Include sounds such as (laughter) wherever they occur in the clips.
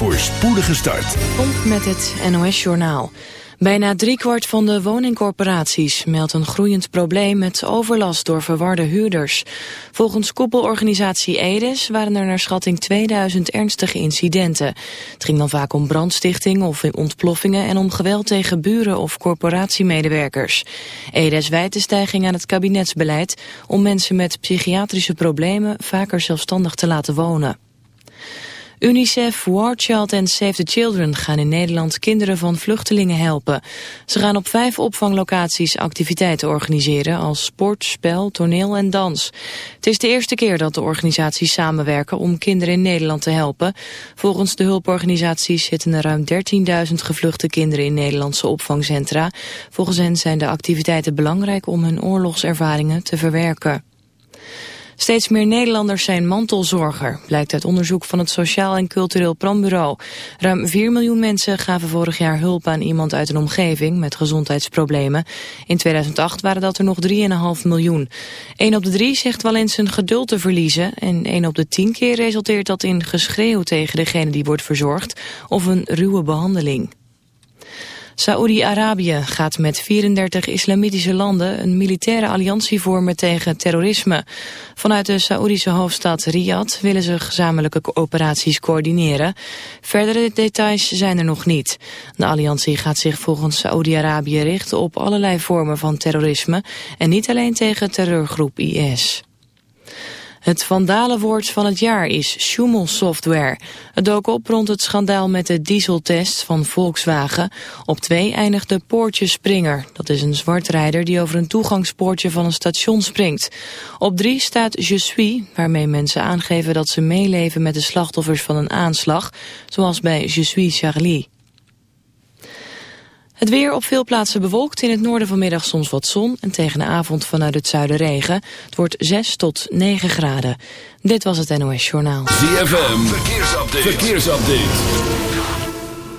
voor spoedige start. Komt met het NOS-journaal. Bijna driekwart van de woningcorporaties meldt een groeiend probleem met overlast door verwarde huurders. Volgens koepelorganisatie EDES waren er naar schatting 2000 ernstige incidenten. Het ging dan vaak om brandstichting of ontploffingen en om geweld tegen buren of corporatiemedewerkers. EDES wijt de stijging aan het kabinetsbeleid om mensen met psychiatrische problemen vaker zelfstandig te laten wonen. UNICEF, War Child en Save the Children gaan in Nederland kinderen van vluchtelingen helpen. Ze gaan op vijf opvanglocaties activiteiten organiseren als sport, spel, toneel en dans. Het is de eerste keer dat de organisaties samenwerken om kinderen in Nederland te helpen. Volgens de hulporganisaties zitten er ruim 13.000 gevluchte kinderen in Nederlandse opvangcentra. Volgens hen zijn de activiteiten belangrijk om hun oorlogservaringen te verwerken. Steeds meer Nederlanders zijn mantelzorger, blijkt uit onderzoek van het Sociaal en Cultureel Planbureau. Ruim 4 miljoen mensen gaven vorig jaar hulp aan iemand uit een omgeving met gezondheidsproblemen. In 2008 waren dat er nog 3,5 miljoen. 1 op de 3 zegt wel eens zijn geduld te verliezen en 1 op de 10 keer resulteert dat in geschreeuw tegen degene die wordt verzorgd of een ruwe behandeling. Saoedi-Arabië gaat met 34 islamitische landen een militaire alliantie vormen tegen terrorisme. Vanuit de Saoedische hoofdstad Riyadh willen ze gezamenlijke operaties coördineren. Verdere details zijn er nog niet. De alliantie gaat zich volgens Saoedi-Arabië richten op allerlei vormen van terrorisme en niet alleen tegen terreurgroep IS. Het vandalenwoord van het jaar is Schumel-software. Het dook op rond het schandaal met de dieseltest van Volkswagen. Op twee eindigde Poortje Springer. Dat is een zwartrijder die over een toegangspoortje van een station springt. Op drie staat Je suis, waarmee mensen aangeven dat ze meeleven met de slachtoffers van een aanslag. Zoals bij Je suis Charlie. Het weer op veel plaatsen bewolkt. In het noorden vanmiddag soms wat zon. En tegen de avond vanuit het zuiden regen. Het wordt 6 tot 9 graden. Dit was het NOS Journaal. ZFM, verkeersupdate. verkeersupdate.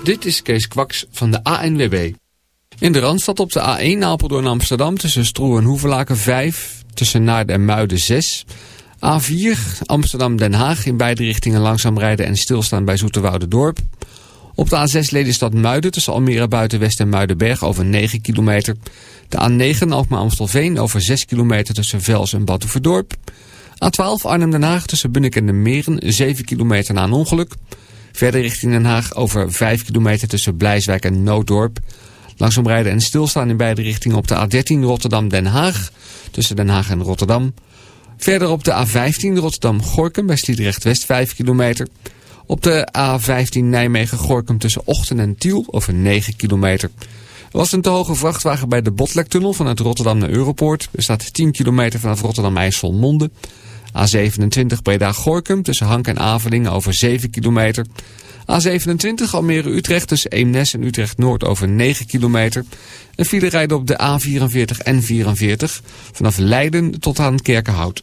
Dit is Kees Kwaks van de ANWB. In de Randstad op de A1 Apeldoorn Amsterdam tussen Stroe en Hoevelaken 5. Tussen Naarden en Muiden 6. A4 Amsterdam Den Haag in beide richtingen langzaam rijden en stilstaan bij Zoeterwoude Dorp. Op de A6 Lelystad Muiden tussen Almere Buitenwest en Muidenberg over 9 kilometer. De A9 Alkmaar Amstelveen over 6 kilometer tussen Vels en Batuverdorp. A12 Arnhem-Den Haag tussen Bunnik en de Meren 7 kilometer na een ongeluk. Verder richting Den Haag over 5 kilometer tussen Blijswijk en Nooddorp. Langzaam rijden en stilstaan in beide richtingen op de A13 Rotterdam-Den Haag tussen Den Haag en Rotterdam. Verder op de A15 Rotterdam-Gorkum bij Sliedrecht West 5 kilometer. Op de A15 Nijmegen-Gorkum tussen Ochten en Tiel over 9 kilometer. Er was een te hoge vrachtwagen bij de Botlektunnel vanuit Rotterdam naar Europoort. Er staat 10 kilometer vanaf Rotterdam-IJsselmonde. A27 Breda-Gorkum tussen Hank en Avelingen over 7 kilometer. A27 Almere-Utrecht tussen Eemnes en Utrecht-Noord over 9 kilometer. Een file rijden op de A44 en 44 vanaf Leiden tot aan Kerkenhout.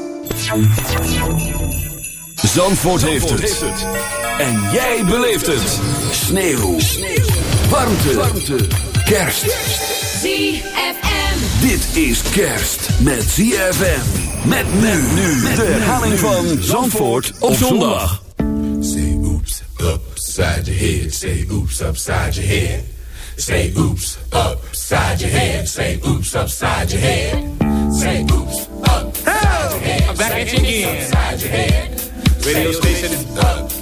Zandvoort, heeft, het. En jij beleeft het. Sneeuw. Sneeuw. Warmte. Warmte. Kerst. ZFM. Dit is kerst met ZFM. Met men nu. De herhaling van Zandvoort op zondag. Say oops, upside your head. Say oops, upside your head. Say oops, upside your head. Say oops, upside your head. Say oops, upside your head. I'm back at you again. Radio station is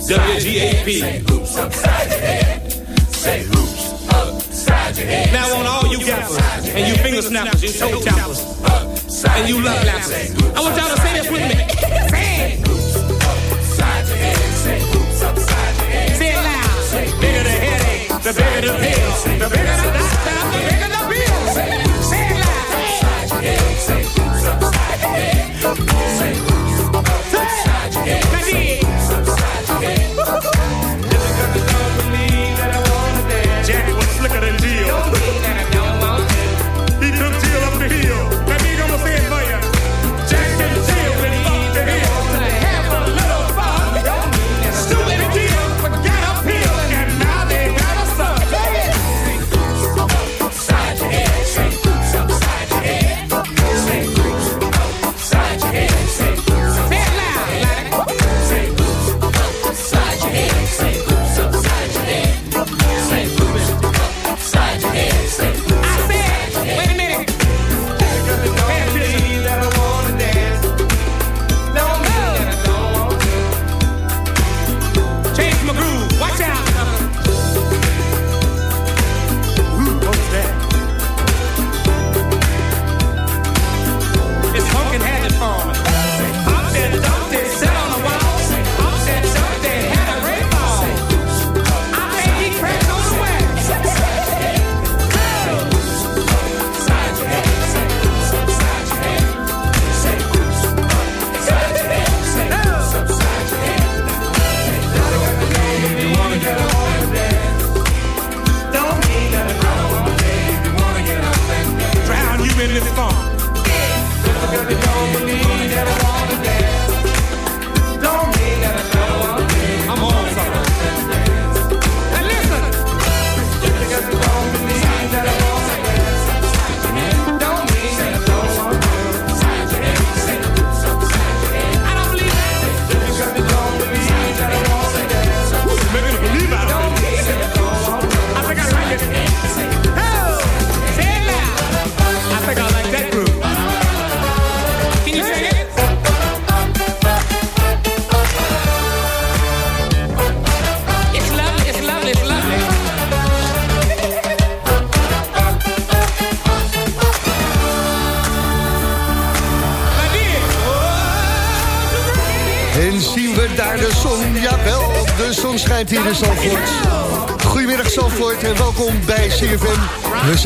WGAP. Say oops, upside your head. Say oops, upside your head. Now on all you gappers and you finger snappers, you toe tappers, and you love lappers. I want y'all to say this with me. Say it. Say it loud. Bigger the headache, the bigger the pill. The your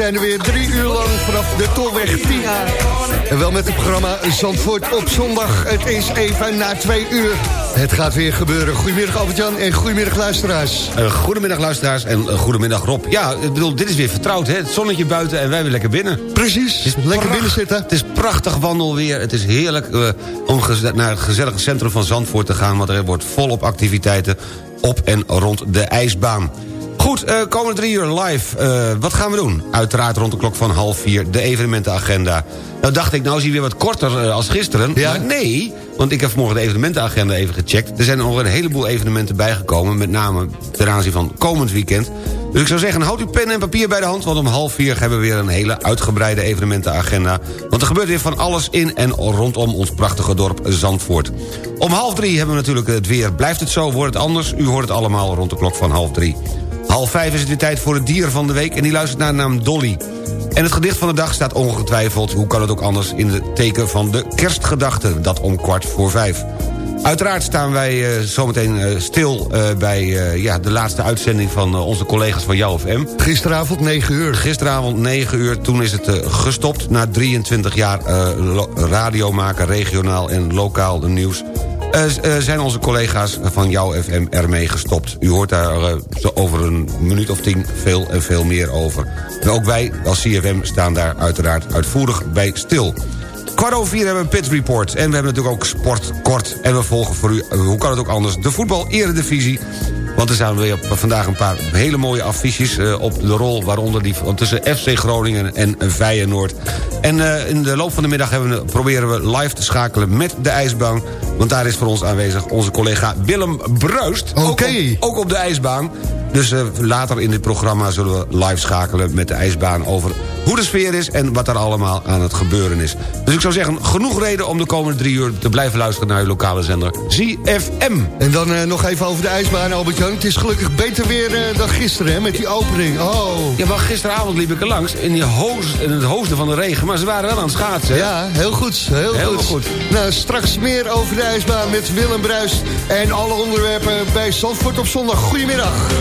zijn er weer drie uur lang vanaf de Tolweg 10A. En wel met het programma Zandvoort op zondag. Het is even na twee uur. Het gaat weer gebeuren. Goedemiddag Albert-Jan en goedemiddag luisteraars. Uh, goedemiddag luisteraars en uh, goedemiddag Rob. Ja, ik bedoel, dit is weer vertrouwd, hè? Het zonnetje buiten en wij weer lekker binnen. Precies, lekker pracht- binnen zitten. Het is prachtig wandelweer. Het is heerlijk uh, om naar het gezellige centrum van Zandvoort te gaan... want er wordt volop activiteiten op en rond de ijsbaan. Goed, uh, komende drie uur live. Uh, wat gaan we doen? Uiteraard rond de klok van half vier de evenementenagenda. Nou dacht ik, nou is hij weer wat korter uh, als gisteren. Ja. Maar nee, want ik heb vanmorgen de evenementenagenda even gecheckt. Er zijn nog een heleboel evenementen bijgekomen. Met name ten aanzien van komend weekend. Dus ik zou zeggen, houd uw pen en papier bij de hand... want om half vier hebben we weer een hele uitgebreide evenementenagenda. Want er gebeurt weer van alles in en rondom ons prachtige dorp Zandvoort. Om half drie hebben we natuurlijk het weer. Blijft het zo, wordt het anders? U hoort het allemaal rond de klok van half drie. Half vijf is het weer tijd voor het dier van de week... en die luistert naar de naam Dolly. En het gedicht van de dag staat ongetwijfeld... hoe kan het ook anders in het teken van de kerstgedachte... dat om kwart voor vijf. Uiteraard staan wij uh, zometeen uh, stil uh, bij ja, de laatste uitzending... van onze collega's van Jou of M. Gisteravond 9 uur. Gisteravond 9 uur, toen is het gestopt... na 23 jaar radio maken, regionaal en lokaal de nieuws... Uh, uh, zijn onze collega's van jouw FM ermee gestopt. U hoort daar zo over een minuut of tien veel en veel meer over. En ook wij als CFM staan daar uiteraard uitvoerig bij stil. Kwart over vier hebben we Pit Report. En we hebben natuurlijk ook Sport Kort. En we volgen voor u, hoe kan het ook anders, de voetbal eredivisie. Want er zijn weer vandaag een paar hele mooie affiches uh, op de rol... waaronder die tussen FC Groningen en Feyenoord. En uh, in de loop van de middag hebben we, proberen we live te schakelen met de ijsbaan. Want daar is voor ons aanwezig onze collega Willem Bruist. Oké. Ook, op, ook op de ijsbaan. Dus uh, later in dit programma zullen we live schakelen met de ijsbaan... over hoe de sfeer is en wat er allemaal aan het gebeuren is. Dus ik zou zeggen, genoeg reden om de komende drie uur... te blijven luisteren naar uw lokale zender ZFM. En dan uh, nog even over de ijsbaan, Albert-Jan. Het is gelukkig beter weer uh, dan gisteren, hè, met die opening. Oh. Ja, maar gisteravond liep ik er langs in, die hoos, in het hoogste van de regen... maar ze waren wel aan het schaatsen. Ja, heel goed. Heel, heel goed. goed. Nou, straks meer over de ijsbaan met Willem Bruist... en alle onderwerpen bij Zandvoort op zondag. Goedemiddag.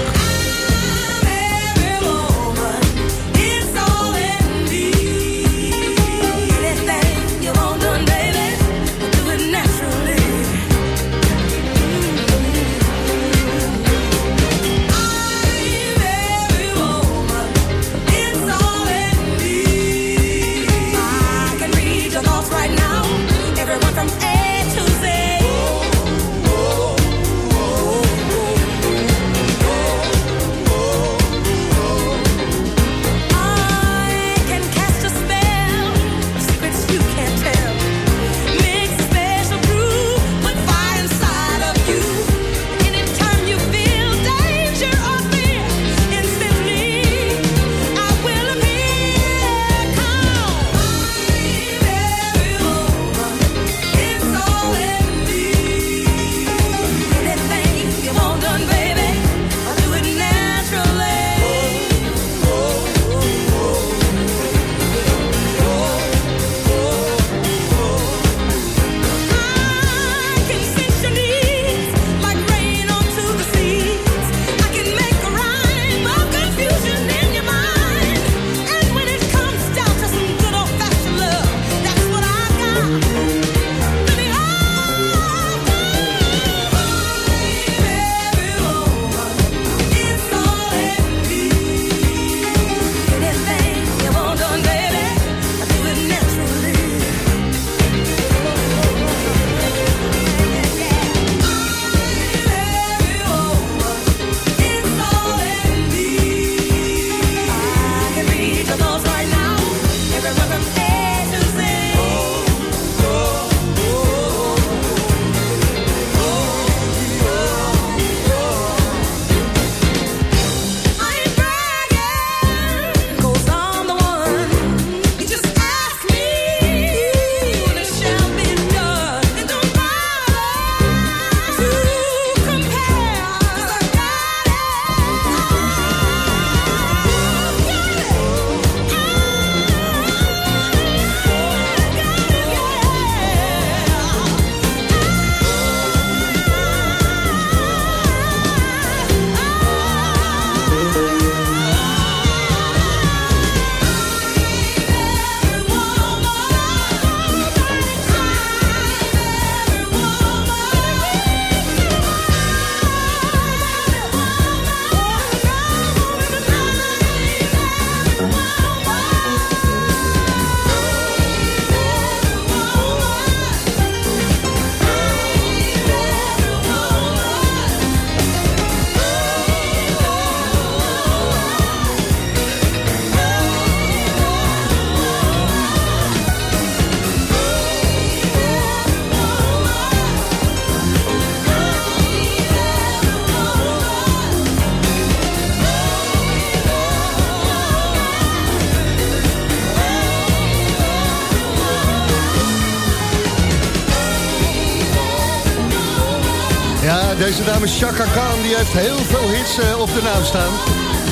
Deze dame Chaka Khan die heeft heel veel hits uh, op de naam staan.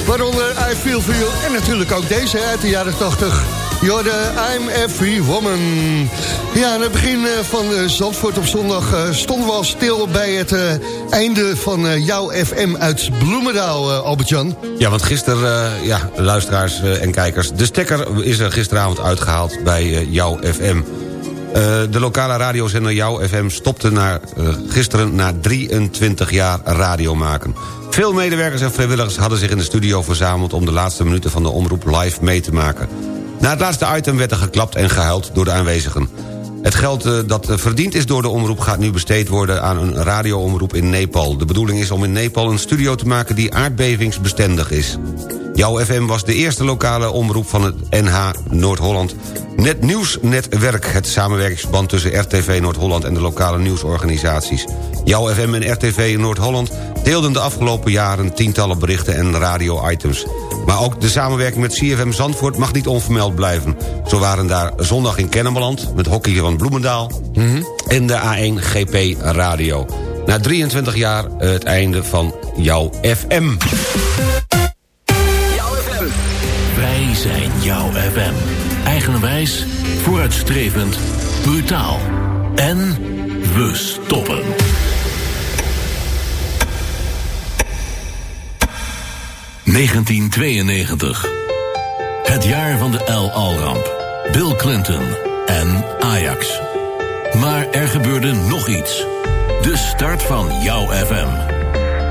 Waaronder I Feel For You en natuurlijk ook deze uit de jaren 80. Jorde, I'm Every Woman. Ja, aan het begin uh, van uh, Zandvoort op zondag stonden we al stil bij het einde van jouw FM uit Bloemendaal, Albert-Jan. Ja, want gisteren, ja, luisteraars en kijkers... de stekker is er gisteravond uitgehaald bij jouw FM. Uh, de lokale radiozender Jouw FM stopte uh, gisteren na 23 jaar radio maken. Veel medewerkers en vrijwilligers hadden zich in de studio verzameld... om de laatste minuten van de omroep live mee te maken. Na het laatste item werd er geklapt en gehuild door de aanwezigen. Het geld eh, dat eh, verdiend is door de omroep gaat nu besteed worden aan een radioomroep in Nepal. De bedoeling is om in Nepal een studio te maken die aardbevingsbestendig is. Jouw FM was de eerste lokale omroep van het NH Noord-Holland. Net Nieuwsnetwerk, het samenwerkingsverband tussen RTV Noord-Holland... en de lokale nieuwsorganisaties. Jouw FM en RTV Noord-Holland deelden de afgelopen jaren... tientallen berichten en radio-items. Maar ook de samenwerking met CFM Zandvoort mag niet onvermeld blijven. Zo waren daar zondag in Kennemerland, met hockey van Bloemendaal... en de A1 GP Radio. Na 23 jaar het einde van jouw FM. Zijn jouw FM. Eigenwijs, vooruitstrevend, brutaal. En we stoppen. ...1992. Het jaar van de El Al-ramp. Bill Clinton en Ajax. Maar er gebeurde nog iets. De start van Jouw FM.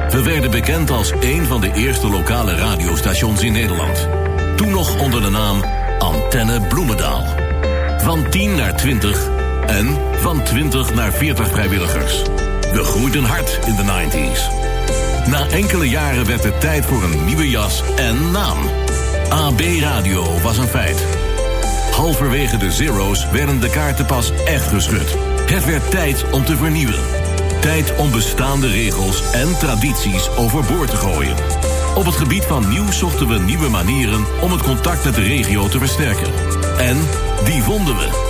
We werden bekend als een van de eerste lokale radiostations in Nederland. Toen nog onder de naam Antenne Bloemendaal. Van 10 naar 20 en van 20 naar 40 vrijwilligers. We groeiden hard in de 90s. Na enkele jaren werd het tijd voor een nieuwe jas en naam. AB Radio was een feit. Halverwege de zero's werden de kaarten pas echt geschud. Het werd tijd om te vernieuwen. Tijd om bestaande regels en tradities overboord te gooien. Op het gebied van nieuws zochten we nieuwe manieren om het contact met de regio te versterken. En die vonden we.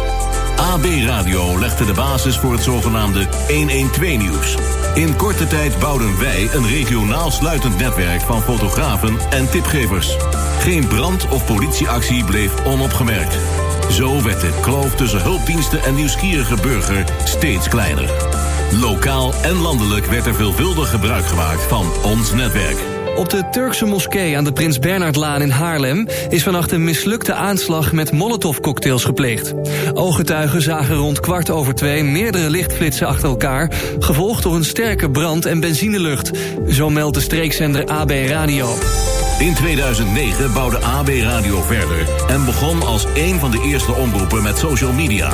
AB Radio legde de basis voor het zogenaamde 112-nieuws. In korte tijd bouwden wij een regionaal sluitend netwerk van fotografen en tipgevers. Geen brand- of politieactie bleef onopgemerkt. Zo werd de kloof tussen hulpdiensten en nieuwsgierige burger steeds kleiner. Lokaal en landelijk werd er veelvuldig gebruik gemaakt van ons netwerk. Op de Turkse moskee aan de Prins Bernhardlaan in Haarlem... is vannacht een mislukte aanslag met molotovcocktails gepleegd. Ooggetuigen zagen rond kwart over twee meerdere lichtflitsen achter elkaar... gevolgd door een sterke brand- en benzinelucht. Zo meldt de streekzender AB Radio. In 2009 bouwde AB Radio verder en begon als een van de eerste omroepen met social media.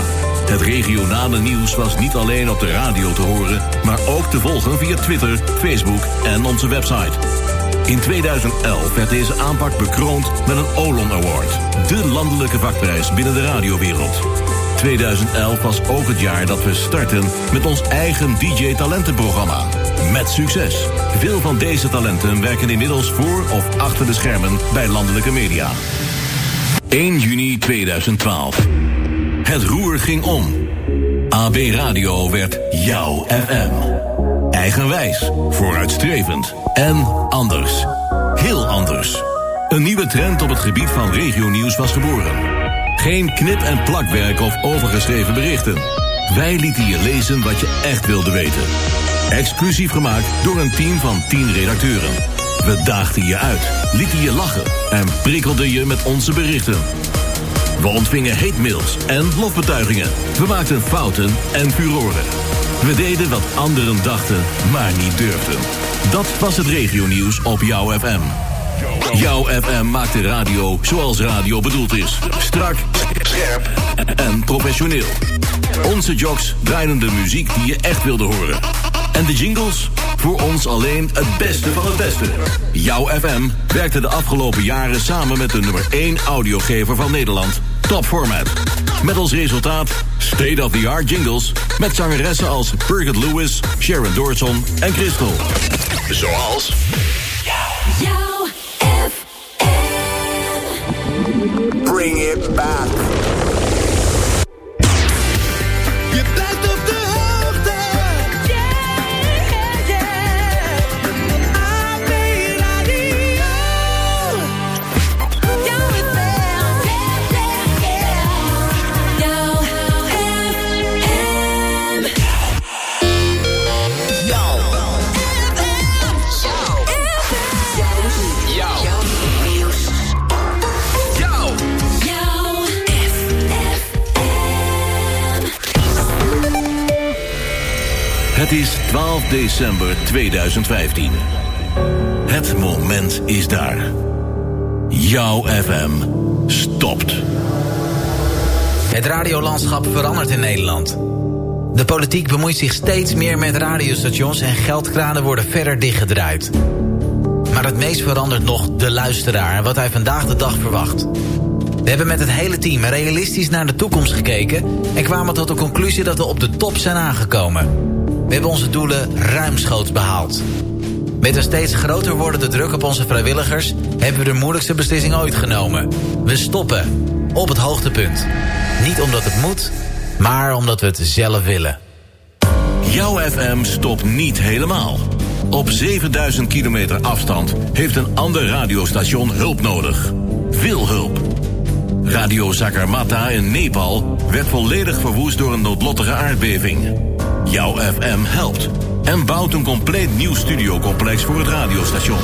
Het regionale nieuws was niet alleen op de radio te horen, maar ook te volgen via Twitter, Facebook en onze website. In 2011 werd deze aanpak bekroond met een Olon Award, de landelijke vakprijs binnen de radiowereld. 2011 was ook het jaar dat we starten met ons eigen DJ-talentenprogramma. Met succes. Veel van deze talenten werken inmiddels voor of achter de schermen bij landelijke media. 1 juni 2012. Het roer ging om. AB Radio werd jouw FM. Eigenwijs, vooruitstrevend en anders. Heel anders. Een nieuwe trend op het gebied van regionieuws was geboren. Geen knip- en plakwerk of overgeschreven berichten. Wij lieten je lezen wat je echt wilde weten. Exclusief gemaakt door een team van 10 redacteuren. We daagden je uit, lieten je lachen en prikkelden je met onze berichten. We ontvingen hate-mails en lofbetuigingen. We maakten fouten en furoren. We deden wat anderen dachten, maar niet durfden. Dat was het regionieuws op Jouw FM. Jouw FM maakt de radio zoals radio bedoeld is. Strak, scherp en professioneel. Onze jocks draaiden de muziek die je echt wilde horen. En de jingles? Voor ons alleen het beste van het beste. Jouw FM werkte de afgelopen jaren samen met de nummer 1 audiogever van Nederland, Top Format. Met als resultaat state-of-the-art jingles met zangeressen als Birgit Lewis, Sharon Doorson en Crystal. Zoals... Jouw Bring it back. Het is 12 december 2015. Het moment is daar. Jouw FM stopt. Het radiolandschap verandert in Nederland. De politiek bemoeit zich steeds meer met radiostations en geldkranen worden verder dichtgedraaid. Maar het meest verandert nog de luisteraar en wat hij vandaag de dag verwacht. We hebben met het hele team realistisch naar de toekomst gekeken... en kwamen tot de conclusie dat we op de top zijn aangekomen. We hebben onze doelen ruimschoots behaald. Met een steeds groter wordende druk op onze vrijwilligers... hebben we de moeilijkste beslissing ooit genomen. We stoppen. Op het hoogtepunt. Niet omdat het moet, maar omdat we het zelf willen. Jouw FM stopt niet helemaal. Op 7000 kilometer afstand heeft een ander radiostation hulp nodig. Veel hulp. Radio Sakarmata in Nepal werd volledig verwoest door een noodlottige aardbeving. Jouw FM helpt en bouwt een compleet nieuw studiocomplex voor het radiostation.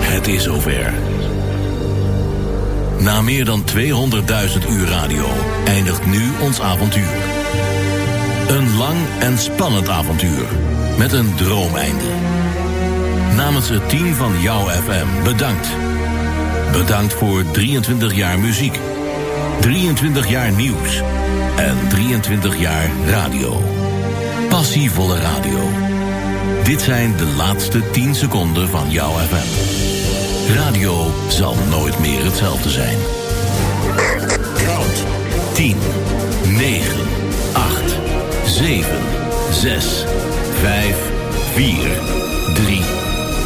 Het is zover. Na meer dan 200.000 uur radio eindigt nu ons avontuur. Een lang en spannend avontuur met een droomeinde. Namens het team van Jouw FM bedankt. Bedankt voor 23 jaar muziek, 23 jaar nieuws en 23 jaar radio. Passievolle radio. Dit zijn de laatste 10 seconden van Jouw FM. Radio zal nooit meer hetzelfde zijn. 10, 9, 8, 7, 6, 5, 4, 3,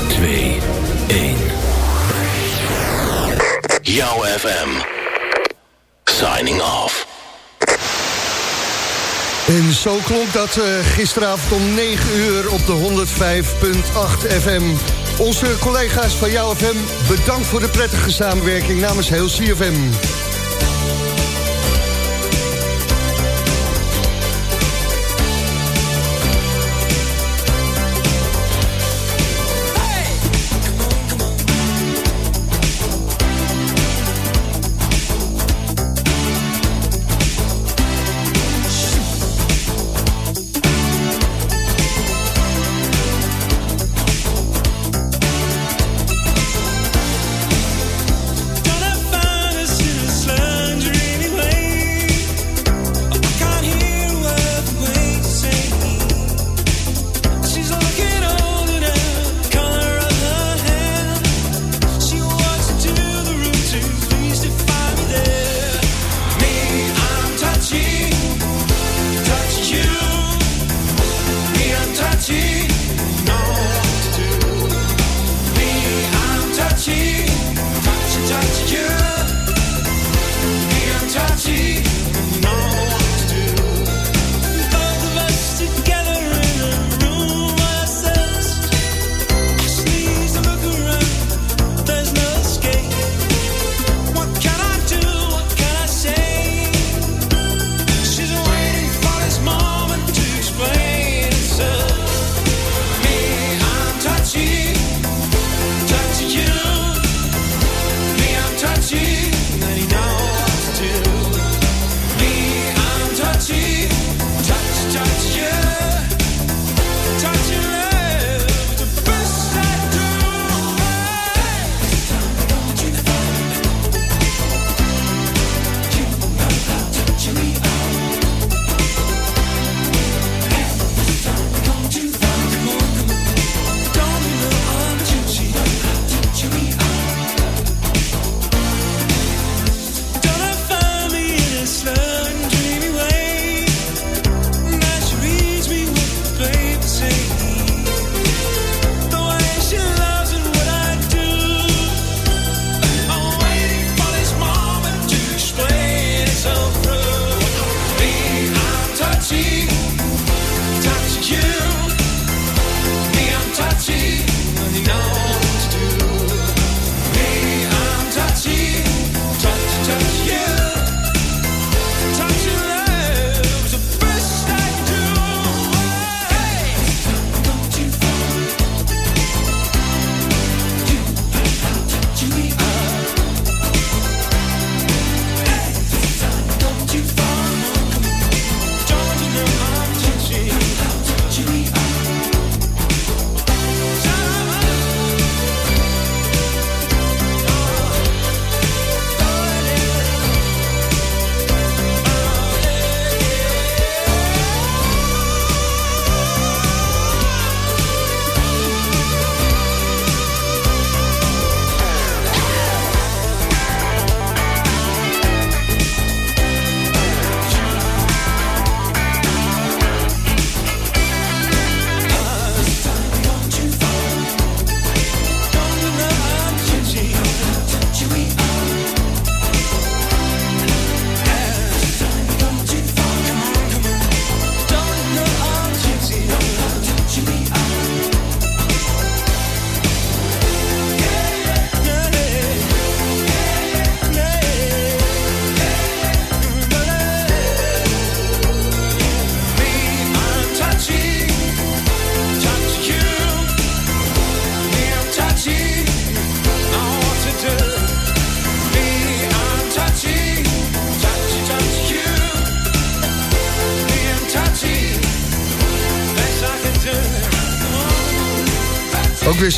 2, 1. Jouw FM. Off. En zo klonk dat eh, gisteravond om 9 uur op de 105.8 FM. Onze collega's van Jouw FM, bedankt voor de prettige samenwerking namens heel CFM.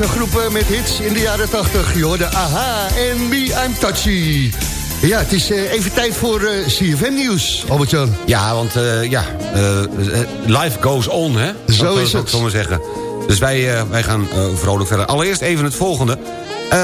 Ook weer zo'n groep eh, met hits in de jaren 80. Je hoorde Aha en Me I'm Touchy. Ja, het is eh, even tijd voor eh, CFM Nieuws, Albert-Jan. Ja, want eh, ja, eh, life goes on, hè? Zo Dat, is dat het. ik maar zeggen. Dus wij, wij gaan vrolijk verder. Allereerst even het volgende.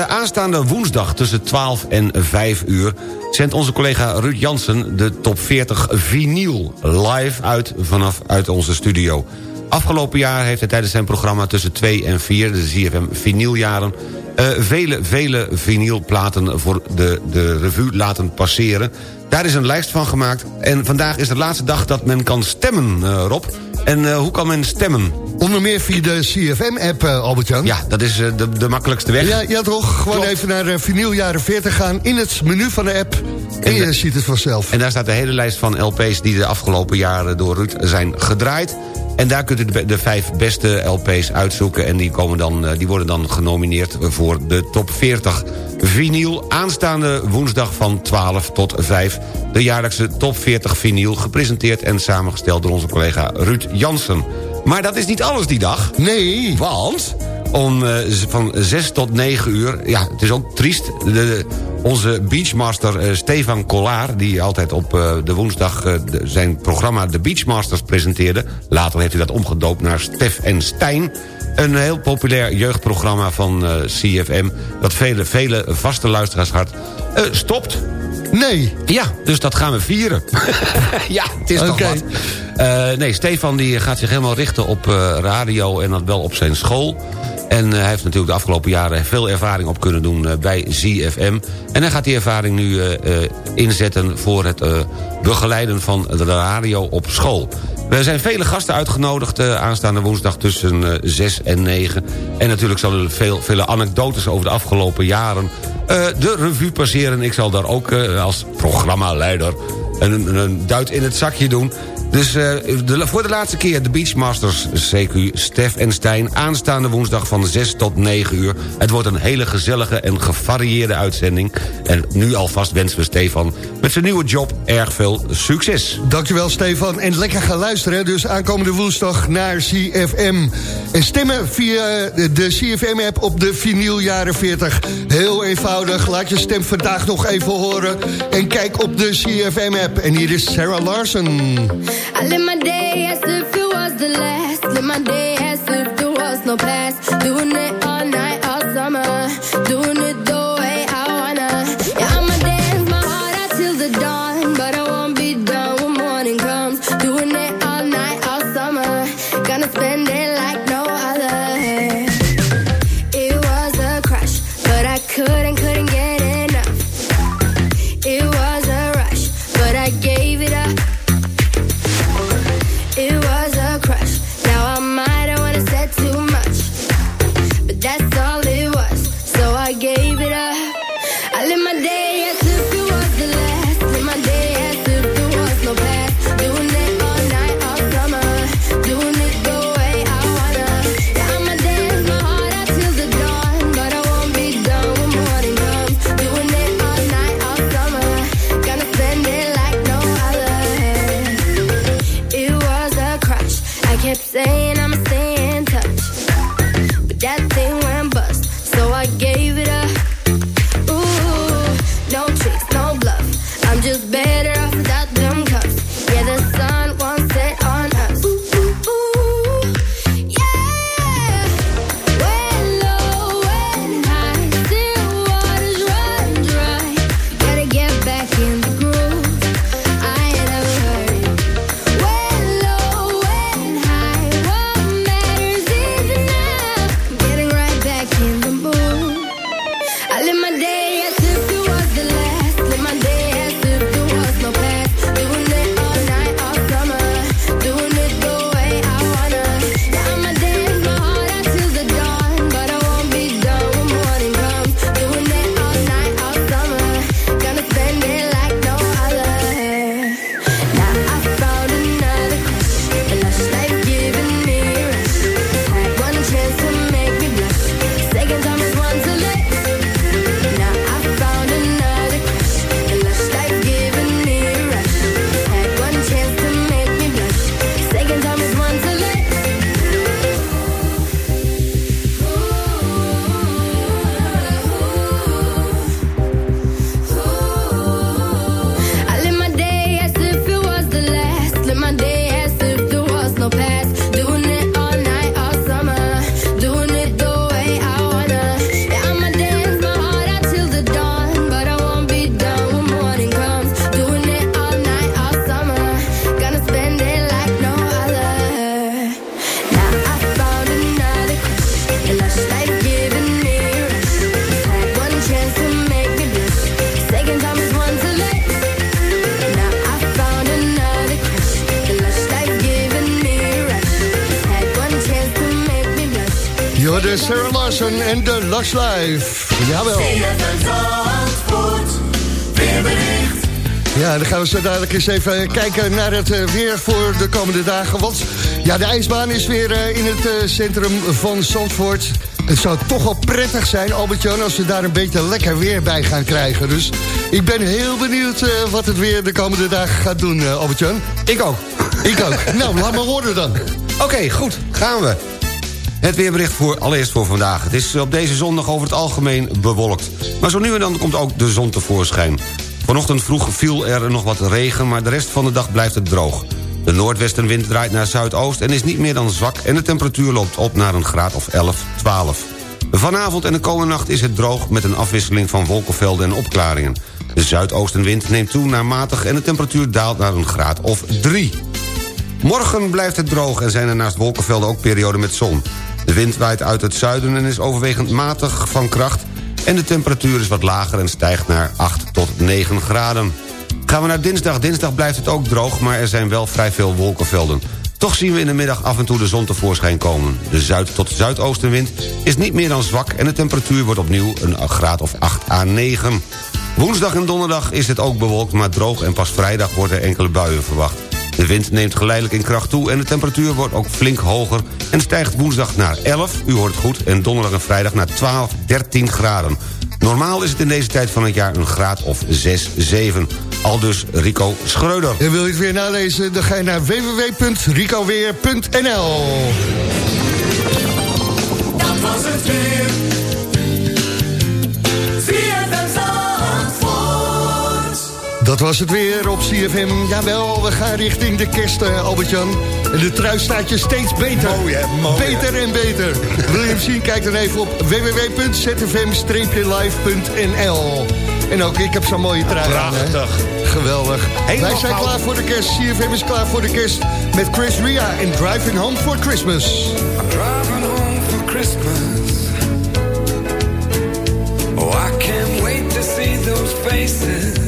Aanstaande woensdag tussen 12 en 5 uur... zendt onze collega Ruud Jansen de top 40 vinyl live uit vanaf uit onze studio. Afgelopen jaar heeft hij tijdens zijn programma tussen 2 en 4... de ZFM vinyljaren... eh, vele, vele vinylplaten voor de, de revue laten passeren. Daar is een lijst van gemaakt. En vandaag is de laatste dag dat men kan stemmen, eh, Rob. En eh, hoe kan men stemmen? Onder meer via de CFM-app, eh, Albert-Jan. Ja, dat is de, de makkelijkste weg. Ja, ja toch? Gewoon Klopt. even naar uh, vinyl jaren 40 gaan in het menu van de app. En je ziet het vanzelf. En daar staat de hele lijst van LP's die de afgelopen jaren door Ruud zijn gedraaid. En daar kunt u de, de vijf beste LP's uitzoeken. En die, komen dan, eh, die worden dan genomineerd voor de top 40 vinyl. Aanstaande woensdag van 12 tot 5. De jaarlijkse top 40 vinyl. Gepresenteerd en samengesteld door onze collega Ruud Jansen. Maar dat is niet alles die dag. Nee. Want om, eh, van 6 tot 9 uur... Ja, het is ook triest. De, onze beachmaster eh, Stefan Kollaar... die altijd op eh, de woensdag eh, zijn programma The Beachmasters presenteerde... later heeft hij dat omgedoopt naar Stef en Stijn... Een heel populair jeugdprogramma van CFM... dat vele, vele vaste luisteraars hart stopt. Nee. Ja, dus dat gaan we vieren. (laughs) ja, het is toch Oké. wat. Nee, Stefan die gaat zich helemaal richten op radio en dat wel op zijn school. En eh, hij heeft natuurlijk de afgelopen jaren veel ervaring op kunnen doen eh, bij ZFM. En hij gaat die ervaring nu eh, inzetten voor het begeleiden van de radio op school. Er zijn vele gasten uitgenodigd aanstaande woensdag tussen eh 6 en 9. En natuurlijk zullen er veel, vele anekdotes over de afgelopen jaren... de revue passeren. Ik zal daar ook als programmaleider een, een duit in het zakje doen. Dus eh, voor de laatste keer de Beachmasters CQ Stef en Stijn... aanstaande woensdag van 6 tot 9 uur. Het wordt een hele gezellige en gevarieerde uitzending. En nu alvast wensen we Stefan met zijn nieuwe job erg veel succes. Dankjewel Stefan. En lekker gaan luisteren. Dus aankomende woensdag naar CFM. En stemmen via de- CFM-app op de vinyl jaren 40. Heel eenvoudig. Laat je stem vandaag nog even horen. En kijk op de CFM-app. En hier is Sarah Larson. I live my day as if it was the last. Live my day as if there was no past. Doing it. Lush Life. Jawel. Ja, dan gaan we zo dadelijk eens even kijken naar het eh, weer voor de komende dagen. Want ja, de ijsbaan is weer eh, in het eh, centrum van Zandvoort. Het zou toch wel prettig zijn, Albert-Jan, als we daar een beetje lekker weer bij gaan krijgen. Dus ik ben heel benieuwd wat het weer de komende dagen gaat doen, Albert-Jan. Ik ook. Ik ook. nou, laat maar horen dan. Oké, goed. Gaan we. Het weerbericht voor, allereerst voor vandaag. Het is op deze zondag over het algemeen bewolkt. Maar zo nu en dan komt ook de zon tevoorschijn. Vanochtend vroeg viel er nog wat regen, maar de rest van de dag blijft het droog. De noordwestenwind draait naar zuidoost en is niet meer dan zwak... en de temperatuur loopt op naar een graad of 11, 12. Vanavond en de komende nacht is het droog... met een afwisseling van wolkenvelden en opklaringen. De zuidoostenwind neemt toe naar matig... en de temperatuur daalt naar een graad of 3. Morgen blijft het droog en zijn er naast wolkenvelden ook perioden met zon. De wind waait uit het zuiden en is overwegend matig van kracht... en de temperatuur is wat lager en stijgt naar 8 tot 9 graden. Gaan we naar dinsdag. Dinsdag blijft het ook droog, maar er zijn wel vrij veel wolkenvelden. Toch zien we in de middag af en toe de zon tevoorschijn komen. De zuid- tot zuidoostenwind is niet meer dan zwak... en de temperatuur wordt opnieuw een graad of 8 à 9. Woensdag en donderdag is het ook bewolkt, maar droog... en pas vrijdag worden enkele buien verwacht. De wind neemt geleidelijk in kracht toe en de temperatuur wordt ook flink hoger... en stijgt woensdag naar 11, u hoort het goed, en donderdag en vrijdag naar 12, 13 graden. Normaal is het in deze tijd van het jaar een graad of 6, 7. Al dus Rico Schreuder. En wil je het weer nalezen, dan ga je naar www.ricoweer.nl Dat was het weer. Dat was het weer op CFM. Jawel, we gaan richting de kerst, uh, Albert-Jan. En de trui staat je steeds beter. Mooi, hè? Mooi, beter en beter. (laughs) Wil je hem zien? Kijk dan even op www.zfm-live.nl En ook ik heb zo'n mooie trui aan. Prachtig. Geweldig. Helemaal Wij zijn klaar voor de kerst. CFM is klaar voor de kerst. Met Chris Ria en Driving Home for Christmas. Driving home for Christmas. Oh, I can't wait to see those faces.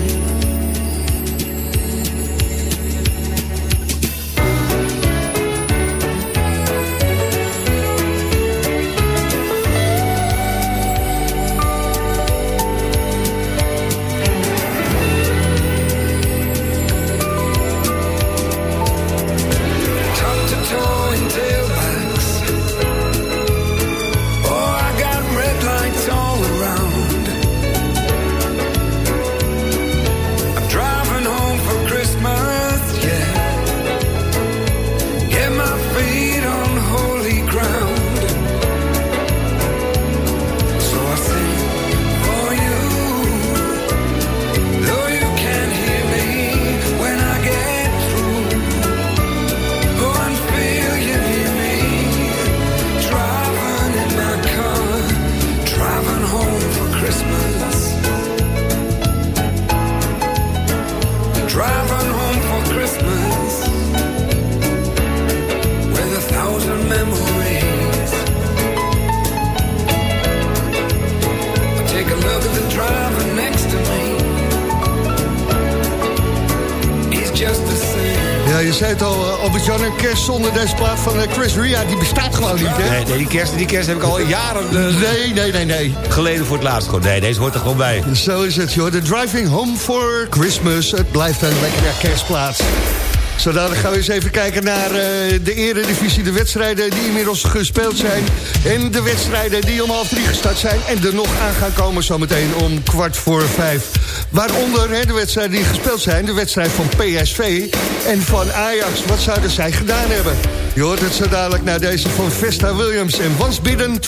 Zonder deze plaat van uh, Chris Ria, die bestaat gewoon niet, hè? Nee, nee die, kerst, die kerst heb ik al jaren uh, nee, nee, nee, nee. geleden voor het laatst gewoon. Nee, deze hoort er gewoon bij. Zo is het, joh. De Driving Home for Christmas. Het blijft een lekkere kerstplaats. Zodat gaan we eens even kijken naar uh, de eredivisie. De wedstrijden die inmiddels gespeeld zijn. En de wedstrijden die om half drie gestart zijn. En er nog aan gaan komen zometeen om kwart voor vijf. Waaronder de wedstrijden die gespeeld zijn. De wedstrijd van PSV en van Ajax. Wat zouden zij gedaan hebben? Je hoort het zo dadelijk naar deze van Vesta Williams. En was bidden.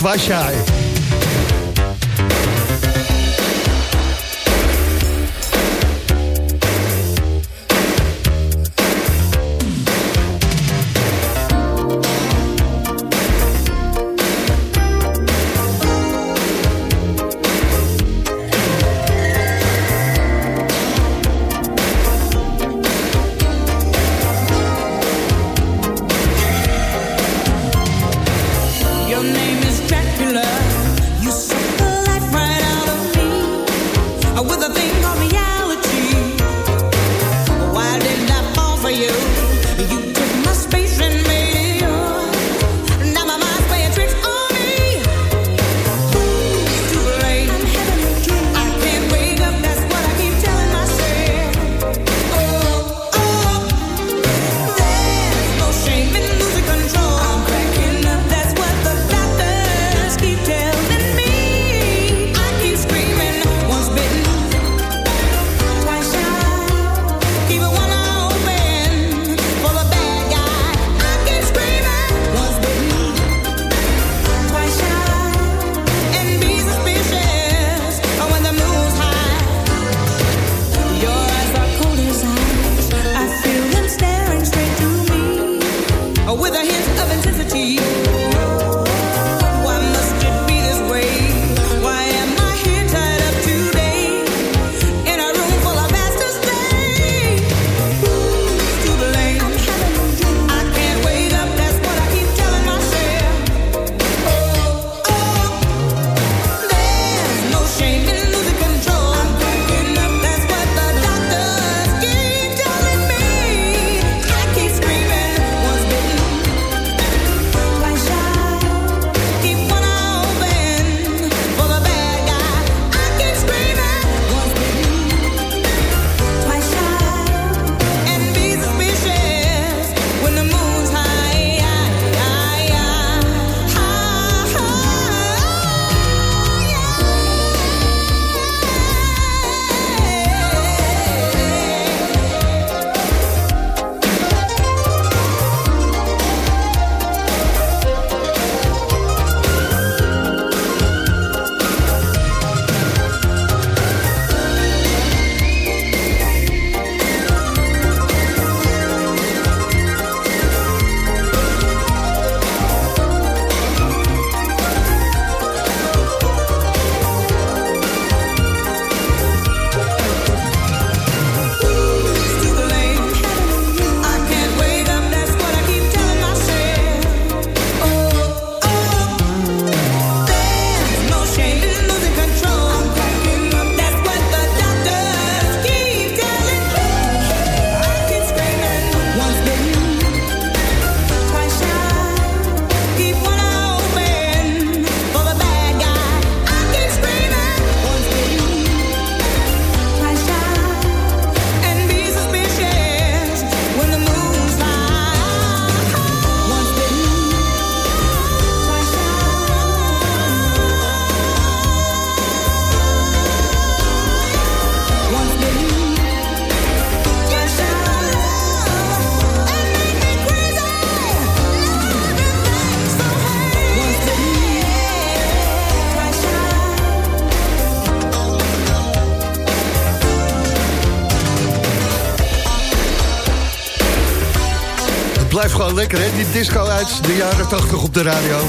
Lekker, hè? Die disco uit de jaren 80 op de radio.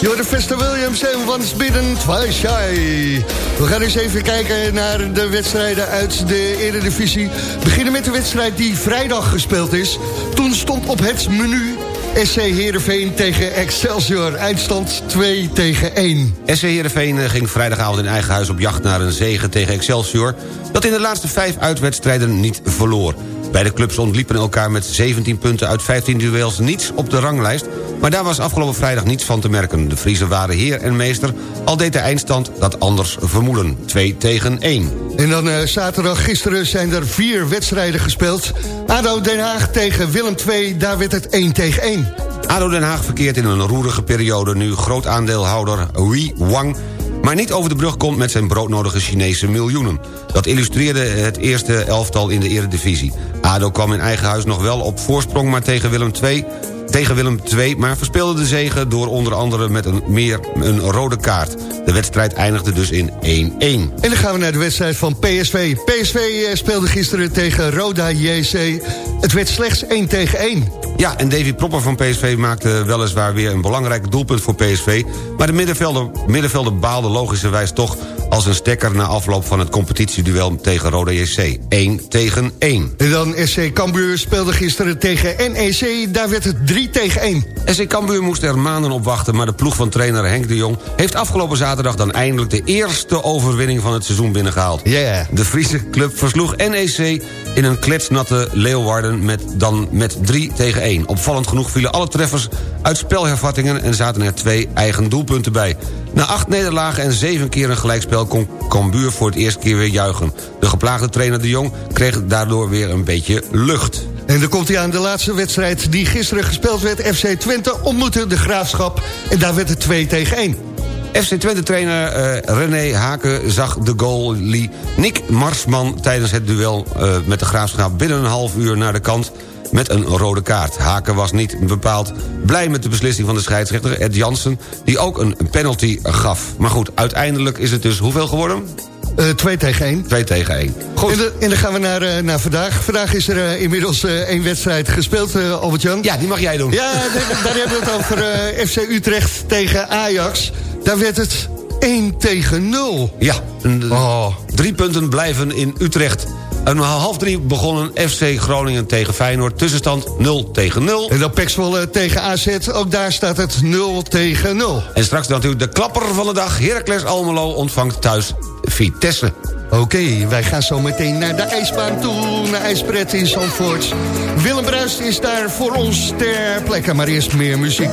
Jorden Vester Williams en Once Bidden, Twice Shy. We gaan eens even kijken naar de wedstrijden uit de Eredivisie. Beginnen met de wedstrijd die vrijdag gespeeld is. Toen stond op het menu SC Heerenveen tegen Excelsior. Eindstand 2 tegen 1. SC Heerenveen eh, ging vrijdagavond in eigen huis op jacht naar een zege tegen Excelsior... dat in de laatste vijf uitwedstrijden niet verloor. Beide clubs ontliepen elkaar met 17 punten uit 15 duels niets op de ranglijst... maar daar was afgelopen vrijdag niets van te merken. De Friese waren heer en meester, al deed de eindstand dat anders vermoeden. 2 tegen 1. En dan uh, zaterdag, gisteren zijn er vier wedstrijden gespeeld. ADO Den Haag tegen Willem II, daar werd het 1 tegen 1. ADO Den Haag verkeert in een roerige periode... nu groot aandeelhouder Wei Wang maar niet over de brug komt met zijn broodnodige Chinese miljoenen. Dat illustreerde het eerste elftal in de eredivisie. ADO kwam in eigen huis nog wel op voorsprong... maar tegen Willem II tegen Willem II... maar verspeelde de zegen door onder andere met een, meer een rode kaart. De wedstrijd eindigde dus in 1-1. En dan gaan we naar de wedstrijd van PSV. PSV eh, speelde gisteren tegen Roda JC. Het werd slechts 1 tegen 1. Ja, en Davy Propper van PSV maakte weliswaar weer een belangrijk doelpunt voor PSV... maar de middenvelder, middenvelder baalde logischerwijs toch als een stekker... na afloop van het competitieduel tegen Roda JC. 1 tegen 1. En dan SC Cambuur speelde gisteren tegen NEC. Daar werd het 3 tegen 1. SC Cambuur moest er maanden op wachten... maar de ploeg van trainer Henk de Jong... heeft afgelopen zaterdag dan eindelijk de eerste overwinning van het seizoen binnengehaald. Yeah. De Friese club versloeg NEC in een kletsnatte Leeuwarden... met dan met 3 tegen 1. Opvallend genoeg vielen alle treffers uit spelhervattingen... en zaten er twee eigen doelpunten bij. Na acht nederlagen en zeven keer een gelijkspel... kon Cambuur voor het eerst keer weer juichen. De geplaagde trainer de Jong kreeg daardoor weer een beetje lucht. En dan komt hij aan de laatste wedstrijd die gisteren gespeeld werd. FC Twente ontmoette de Graafschap en daar werd het 2 tegen 1. FC Twente-trainer uh, René Haken zag de goalie Nick Marsman... tijdens het duel uh, met de Graafschap binnen een half uur naar de kant met een rode kaart. Haken was niet bepaald blij met de beslissing van de scheidsrechter Ed Jansen... die ook een penalty gaf. Maar goed, uiteindelijk is het dus hoeveel geworden? 2 uh, tegen 1. 2 tegen 1. Goed. En, de, en, dan gaan we naar, uh, naar vandaag. Vandaag is er uh, inmiddels één wedstrijd gespeeld, Albert-Jan. Ja, die mag jij doen. Ja, daar, daar hebben we het over FC Utrecht tegen Ajax. Daar werd het 1 tegen 0. Ja, oh. drie punten blijven in Utrecht. Een half drie begonnen FC Groningen tegen Feyenoord. Tussenstand 0 tegen 0. En dan Pexwolle tegen AZ. Ook daar staat het 0 tegen 0. En straks natuurlijk de klapper van de dag. Heracles Almelo ontvangt thuis Vitesse. Oké, okay, wij gaan zo meteen naar de ijsbaan toe. Naar IJspret in Zandvoort. Willem Bruist is daar voor ons ter plekke. Maar eerst meer muziek.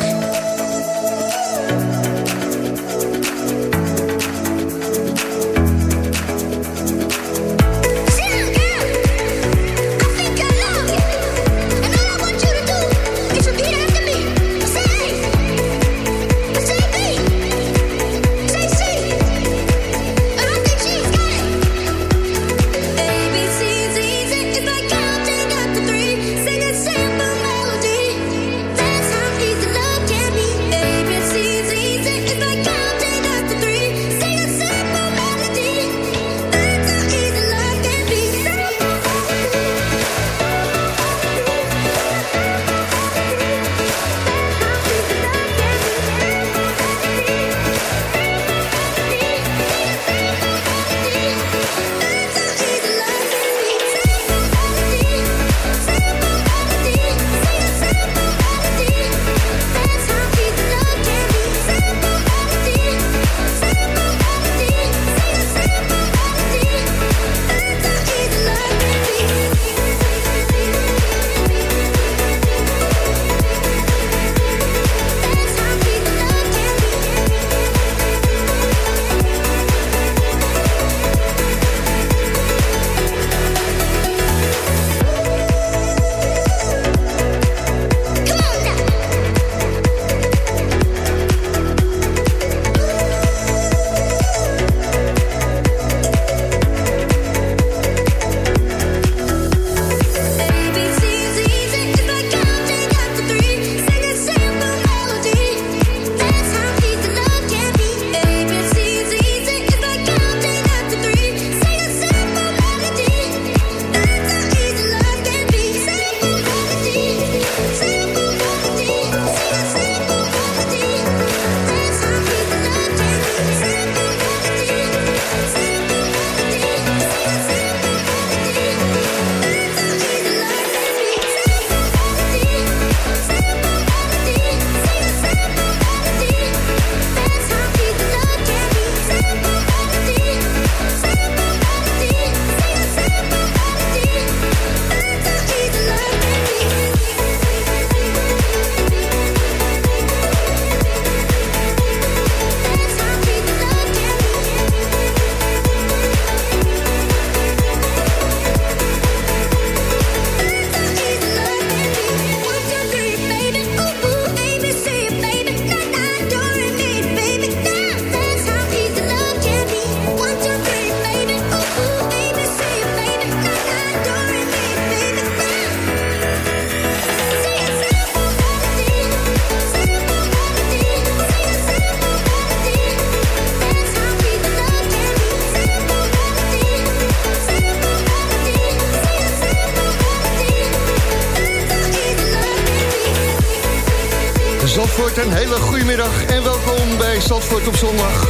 Zandvoort op zondag.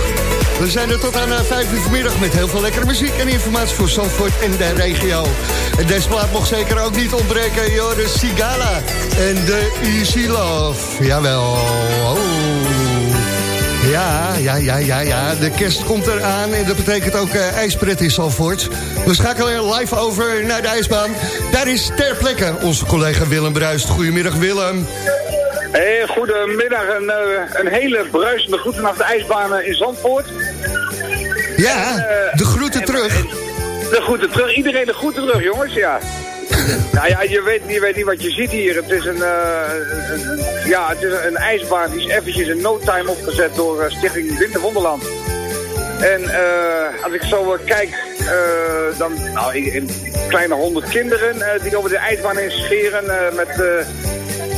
We zijn er tot aan 5 uur vanmiddag met heel veel lekkere muziek en informatie voor Zandvoort en de regio. En deze plaat mocht zeker ook niet ontbreken, Joris Sigala en de Easy Love. Jawel, oh. Ja, ja, ja, ja, ja. De kerst komt eraan en dat betekent ook uh, ijspret in Zandvoort. We schakelen live over naar de ijsbaan. Daar is ter plekke onze collega Willem Bruist. Goedemiddag Willem. Hey, goedemiddag. Een, uh, een hele bruisende groet vanaf de ijsbaan in Zandvoort. Ja, en, uh, de groeten en, terug. En, de groeten terug. Iedereen de groeten terug, jongens, ja. (laughs) nou ja, je weet, je weet niet wat je ziet hier. Het is een, uh, een ja, het is een ijsbaan die is eventjes in no time opgezet door Stichting Winterwonderland. En uh, als ik zo kijk, dan nou, een kleine honderd kinderen die over de ijsbaan heen scheren met,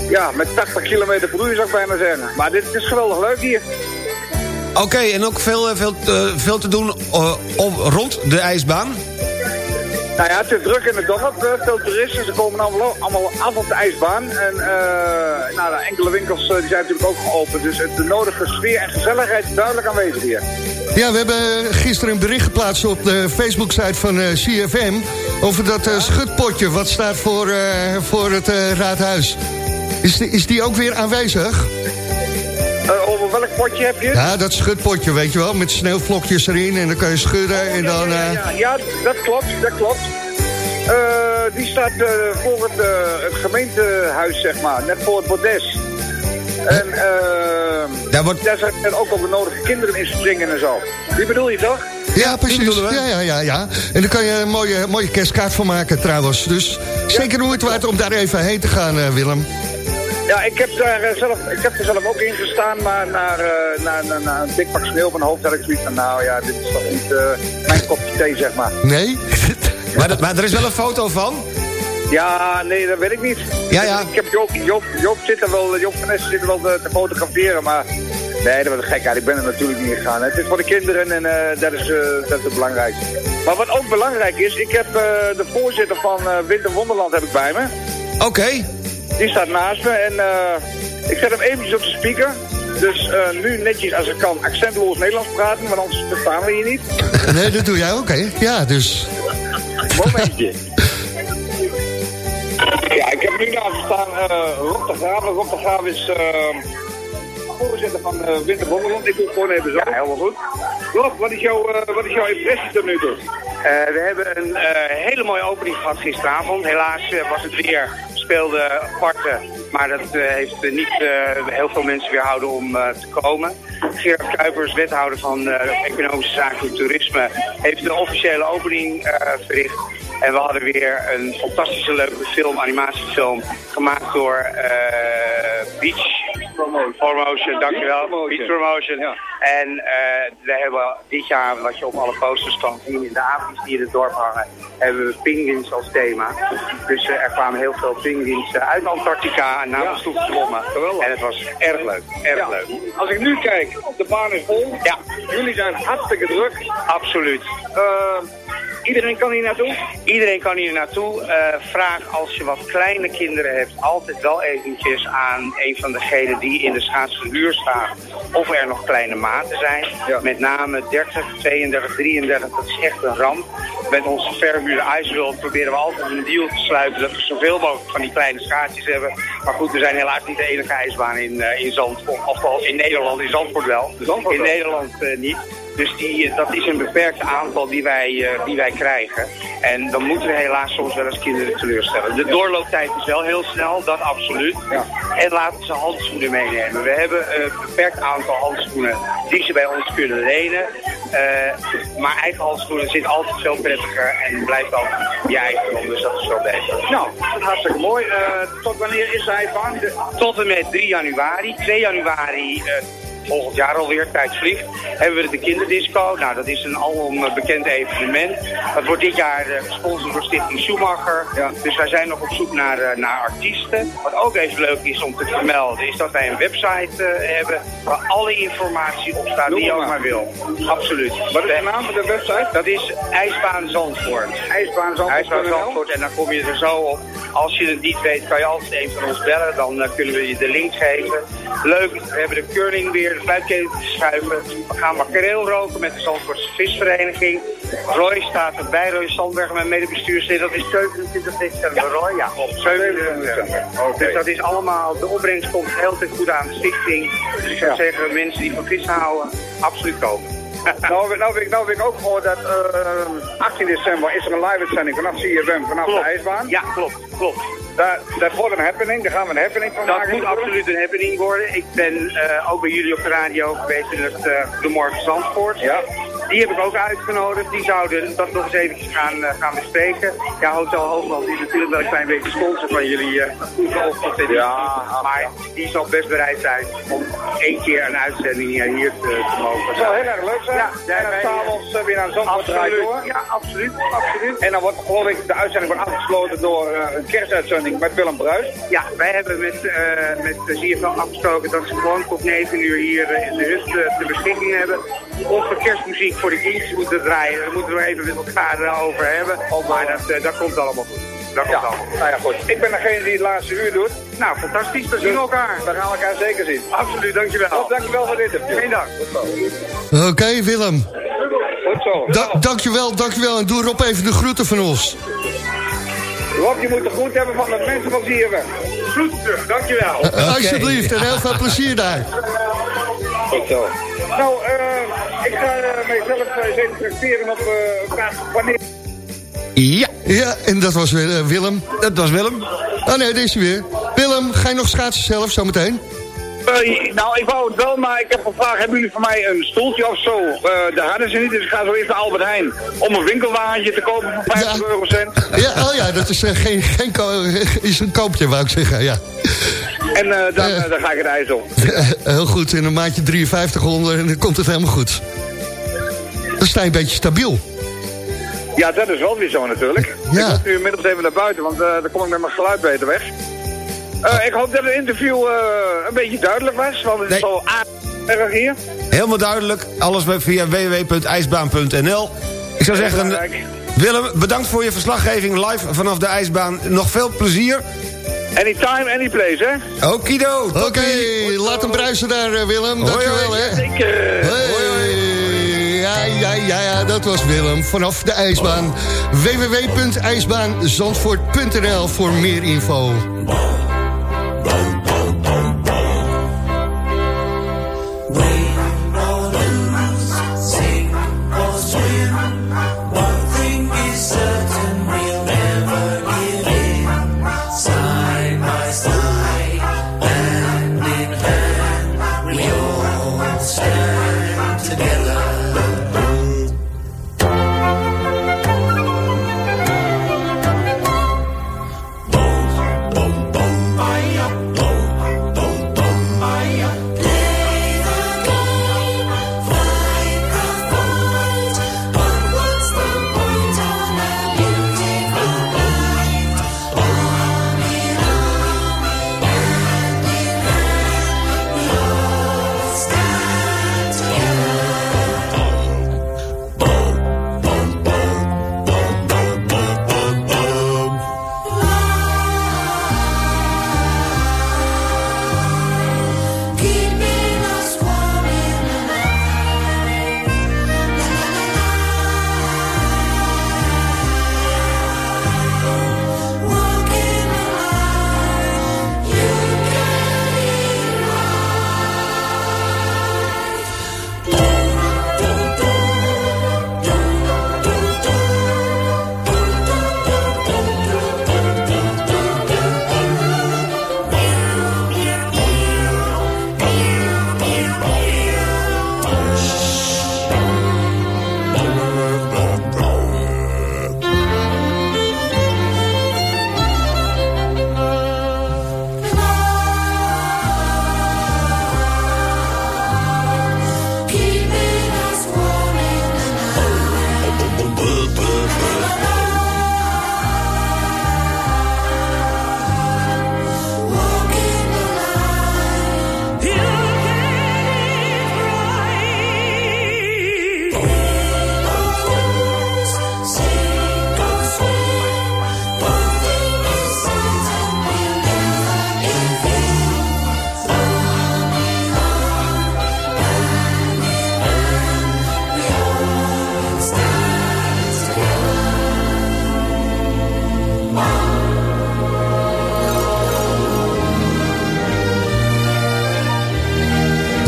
ja, met 80 km per uur zou ik bijna zeggen. Maar dit is geweldig leuk hier. Oké, okay, en ook veel, veel, veel te doen om, rond de ijsbaan? Nou ja, het is druk in het dorp. Veel toeristen. Ze komen allemaal, allemaal af op de ijsbaan. En uh, nou, de enkele winkels die zijn natuurlijk ook geopend. Dus het, de nodige sfeer en gezelligheid is duidelijk aanwezig hier. Ja, we hebben gisteren een bericht geplaatst op de Facebook-site van uh, CFM... over dat schutpotje wat staat voor, voor het raadhuis. Is die, is die ook weer aanwezig? Uh, over welk potje heb je? Ja, dat schutpotje, weet je wel, met sneeuwvlokjes erin en dan kan je schudden en dan... Ja, ja, ja, ja, dat klopt, dat klopt. Uh, die staat uh, voor het, het, gemeentehuis, zeg maar, net voor het bordes. En daar, wordt... daar zijn ook al de nodige kinderen in springen en zo. Die bedoel je toch? Ja, precies. Ja, ja, ja, ja. En daar kan je een mooie, mooie kerstkaart van maken trouwens. Dus zeker het waard om daar even heen te gaan, Willem. Ja, ik heb, daar eh, zelf, ik heb er zelf ook in gestaan, maar naar, uh, naar, naar, naar, een dik pak sneeuw van hoofd had ik zoiets van, nou ja, dit is toch niet uh, mijn kopje thee, zeg maar. Nee? (laughs) maar, dat, maar er is wel een foto van? Ja, nee, dat weet ik niet. Ja, ja. Ik heb Joop, Joop, Joop zit er wel, Joop van Essen zit er wel te, te, fotograferen, maar nee, dat was een gekheid. Ik ben er natuurlijk niet gegaan. Het is voor de kinderen en uh, dat, is, uh, dat is het belangrijkste. Maar wat ook belangrijk is, ik heb uh, de voorzitter van Winter Wonderland heb ik bij me. Oké. Okay. Die staat naast me en uh, ik zet hem eventjes op de speaker. Dus uh, nu netjes als ik kan accentloos Nederlands praten, want anders verstaan we hier niet. (laughs) nee, dat doe jij ook, hè? Ja, dus... Momentje. (laughs) ja, ik heb nu naast staan uh, Rob de Graaf. Rob de Graaf is voorzitter van uh, Winter Wonderland. Ik doe het gewoon even zo. Ja, helemaal goed. Rob, wat is, jouw, uh, wat is jouw impressie tot nu toe? Uh, we hebben een hele mooie opening gehad gisteravond. Helaas was het weer speelde aparte, maar dat uh, heeft niet uh, heel veel mensen weerhouden om te komen. Gerard Kuipers, wethouder van Economische Zaken en Toerisme, heeft de officiële opening verricht. En we hadden weer een fantastische leuke film, animatiefilm, gemaakt door Beach Promotion. dankjewel. Beach Promotion. Ja. En we hebben dit jaar, wat je op alle posters kan zien in de avond die in het dorp hangen, hebben we pinguïns als thema. Dus er kwamen heel veel pinguïns uit Antarctica naar ja. ons toe geklommen. En het was erg leuk, erg ja. leuk. Als ik nu kijk, de baan is vol. Ja. Jullie zijn hartstikke druk. Absoluut. Uh, Iedereen kan hier naartoe? Iedereen kan hier naartoe. Uh, vraag als je wat kleine kinderen hebt altijd wel eventjes aan een van degenen die in de schaatsverhuur staan. Of er nog kleine maten zijn. Ja. Met name 30, 32, 33. Dat is echt een ramp. Met onze verhuurde IJsworld proberen we altijd een deal te sluiten dat we zoveel mogelijk van die kleine schaatsjes hebben. Maar goed, we zijn helaas niet de enige ijsbaan in, uh, in Zandvoort. Of in Nederland, in Zandvoort wel. Zandvoort in wel. Nederland uh, niet. Dus die, dat is een beperkt aantal die wij, uh, die wij krijgen. En dan moeten we helaas soms wel eens kinderen teleurstellen. De doorlooptijd is wel heel snel, dat absoluut. Ja. En laten ze handschoenen meenemen. We hebben een beperkt aantal handschoenen die ze bij ons kunnen lenen. Uh, maar eigen handschoenen zit altijd veel prettiger en blijft ook je eigen dus dat is wel beter. Nou, hartstikke mooi. Uh, tot wanneer is hij van? Tot en met 3 januari. 2 januari volgend jaar alweer, tijd vliegt, hebben we de kinderdisco. Nou, dat is een alom bekend evenement. Dat wordt dit jaar gesponsord door Stichting Schumacher. Ja. Dus wij zijn nog op zoek naar, uh, naar artiesten. Wat ook even leuk is om te vermelden, is dat wij een website uh, hebben waar alle informatie op staat die je ook maar wil. Absoluut. Wat is de naam van de website? Dat is IJsbaan Zandvoort. IJsbaan Zandvoort. IJsbaan Zandvoort. En dan kom je er zo op Als je het niet weet, kan je altijd een van ons bellen. Dan eh, kunnen we je de link geven. Leuk, we hebben de curling weer, de fluitketen te schuiven. We gaan makreel roken met de Zandvoortse Visvereniging. Roy staat erbij, Roy Sandberg, mijn medebestuurslid. Dat is 27 december, Roy? Ja, op 27 december. Dus dat is allemaal, de opbrengst komt heel goed aan de stichting. Dus ik zou zeggen, mensen die van vis houden, absoluut kopen. (laughs) nou, nou, heb ik, nou heb ik ook gehoord dat eh, 18 december is er een live uitzending vanaf CFM, vanaf Klopt. de ijsbaan. Ja, klopt, klopt. Daar, dat wordt een happening, daar gaan we een happening van Dat maken. moet absoluut een happening worden. Ik ben eh, ook bij jullie op de radio geweest in het uh, Goedemorgen Zandvoort. Ja. Die heb ik ook uitgenodigd. Die zouden dat nog eens eventjes gaan, eh, gaan bespreken. Ja, Hotel Hoogland is natuurlijk wel een klein beetje sponsor van jullie uh, ochtend. Ja, maar die zal best bereid zijn om één keer een uitzending eh, hier te, te mogen. Dat zou heel erg leuk zijn. Ja, en dan s'avonds uh, weer Zandvoort Absoluut. draaien door. Ja, absoluut, absoluut. En dan wordt, geloof ik, de uitzending wordt afgesloten door uh, een kerstuitzending met Willem Bruis. Ja, wij hebben met, uh, met de ZFL afgesproken dat ze gewoon tot 9 uur hier in de hut uh, ter beschikking hebben. Of we voor de kindjes moeten draaien. Daar moeten we even met elkaar over hebben. Maar dat, uh, dat komt allemaal goed. Dat komt Ja, allemaal goed. nou ja, goed. Ik ben degene die het laatste uur doet. Nou, fantastisch. We zien elkaar. We gaan elkaar zeker zien. Absoluut, dankjewel. Goed, dankjewel voor dit interview. Geen dank. Oké, Willem. Goed zo. Da dankjewel, dankjewel. En doe Rob even de groeten van ons. Rob, je moet de groet hebben van de mensen van Zierenweg. Groet terug, dankjewel. Uh, Alsjeblieft, en heel veel plezier daar. Goed zo. Nou, uh, ik ga uh, mezelf eens even reflecteren op uh, wanneer... Ja. Ja, en dat was weer uh, Willem. Dat was Willem. Oh nee, deze weer. Willem, ga je nog schaatsen zelf zometeen? Uh, nou, ik wou het wel, maar ik heb gevraagd, hebben jullie voor mij een stoeltje of zo? Uh, daar hadden ze niet, dus ik ga zo eerst naar Albert Heijn om een winkelwagentje te kopen voor 50 ja. eurocent. Ja, oh ja, dat is uh, geen, geen is een koopje, wou ik zeggen, ja. En dan, dan ga ik het ijs op. (laughs) heel goed, in een maandje 53 onder en dan komt het helemaal goed. Dan sta je een beetje stabiel. Ja, dat is wel weer zo natuurlijk. Ja. Ik moet nu inmiddels even naar buiten, want dan kom ik met mijn geluid beter weg. Uh, ik hoop dat het interview uh, een beetje duidelijk was, want het nee. is zo erg hier. Helemaal duidelijk. Alles via www.ijsbaan.nl. Ik zou zeggen, Willem, bedankt voor je verslaggeving live vanaf de ijsbaan. Nog veel plezier. Anytime, anyplace, hè? Okido. Oké, okay, laat hem bruisen daar, Willem. Hoi, Dankjewel, hoi. hè. Zeker. Hoi, hoi. Ja, ja, ja, ja, dat was Willem. Vanaf de ijsbaan. www.ijsbaanzandvoort.nl voor meer info. Dus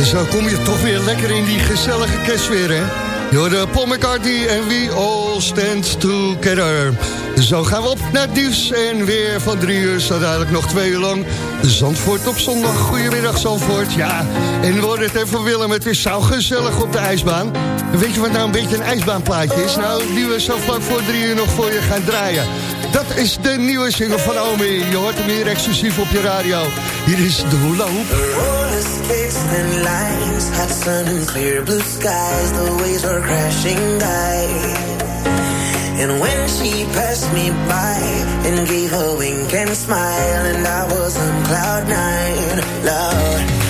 zo kom je toch weer lekker in die gezellige kerstfeer, hè? Je hoorde Paul McCartney en We All Stand Together. Zo gaan we op naar het en weer van drie uur, zo dadelijk nog twee uur lang. Zandvoort op zondag. Goedemiddag Zandvoort. Ja, en hoorden het even Willem, het is zo gezellig op de ijsbaan. Weet je wat nou een beetje een ijsbaanplaatje is? Nou, die we zo vlak voor drie uur nog voor je gaan draaien. Dat is de nieuwe single van Omi. Je hoort hem hier exclusief op je radio. Hier is de Hula Hoop. Skates and lines, hot sun and clear blue skies. The waves are crashing by. And when she passed me by and gave a wink and smile, and I was on cloud nine, Lord,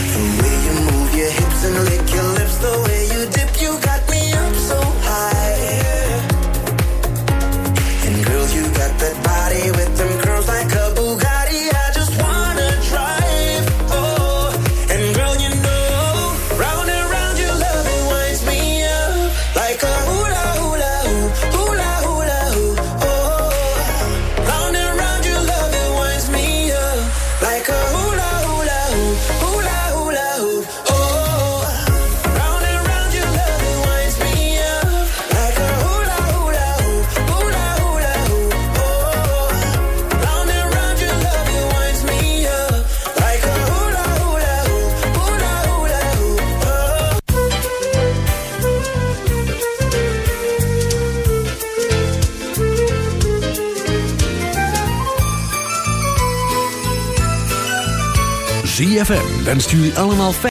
ZFM wenst jullie allemaal fijn.